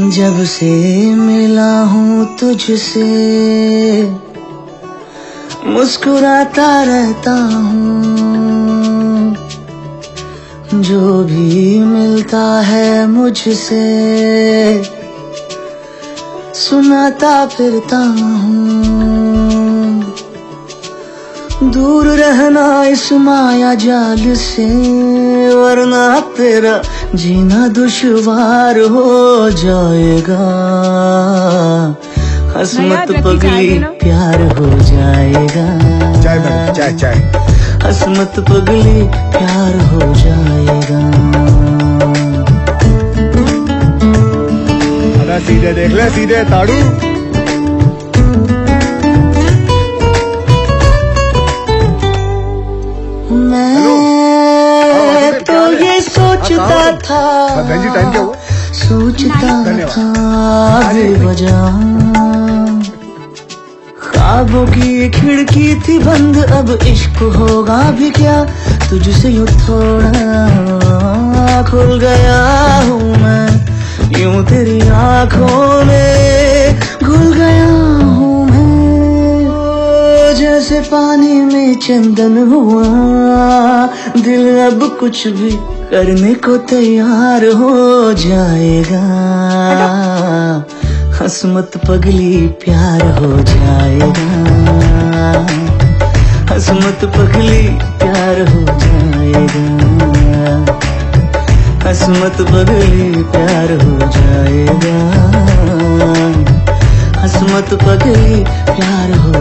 जब से मिला हूँ तुझसे, मुस्कुराता रहता हूँ। जो भी मिलता है मुझसे, सुनाता फिरता हूँ। दूर रहना इस माया जाल से वरना तेरा जीना दुश्वार हो जाएगा। हसमत पगली प्यार हो जाएगा। चाय चाय चाय। हसमत पगली प्यार हो जाएगा। सीधे देख ले सीधे ताड़ू। सोचता था। जी टाइम क्या हुआ सोचता था खाबों ख्वाबों की ये खिड़की थी बंद अब इश्क होगा भी क्या? तुझसे यूँ थोड़ा खुल गया हूँ मैं। यूँ तेरी आँखों में जैसे पानी में चंदन हुआ। दिल अब कुछ भी करने को तैयार हो जाएगा। हसमत पगली प्यार हो जाएगा। हसमत पगली प्यार हो जाएगा। हसमत पगली प्यार हो जाएगा। हसमत पगली प्यार हो